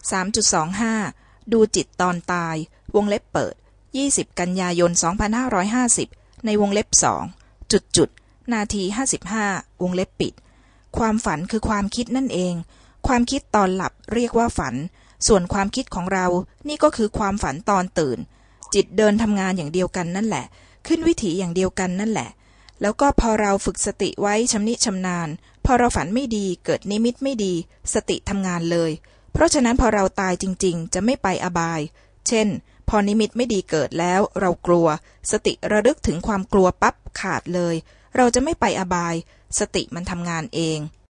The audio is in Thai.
3.25 ดูจิตตอนตาย วงเล็บเปิด 20 กันยายน 2550 ในวงเล็บสองจุดจุดนาที 55 วงเล็บปิด ความฝันคือความคิดนั่นเอง ความคิดตอนหลับเรียกว่าฝัน ส่วนความคิดของเรา นี่ก็คือความฝันตอนตื่น จิตเดินทำงานอย่างเดียวกันนั่นแหละ ขึ้นวิถีอย่างเดียวกันนั่นแหละ แล้วก็พอเราฝึกสติไว้ชำนิชำนาญ พอเราฝันไม่ดีเกิดนิมิตไม่ดี สติทำงานเลย เพราะฉะนั้นพอเราตายจริง ๆ จะไม่ไปอบาย เช่น พอนิมิตไม่ดีเกิดแล้ว เรากลัว สติระลึกถึงความกลัวปั๊บขาดเลย เราจะไม่ไปอบาย สติมันทำงานเอง